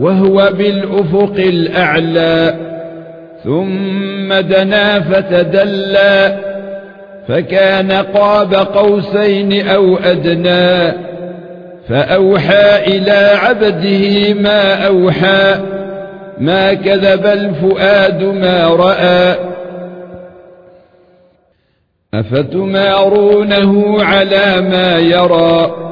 وهو بالأفق الأعلى ثم دنا فتدلى فكان قاب قوسين أو أدنى فأوحى إلى عبده ما أوحى ما كذب الفؤاد ما رأى. أفتمارونه على ما يرى؟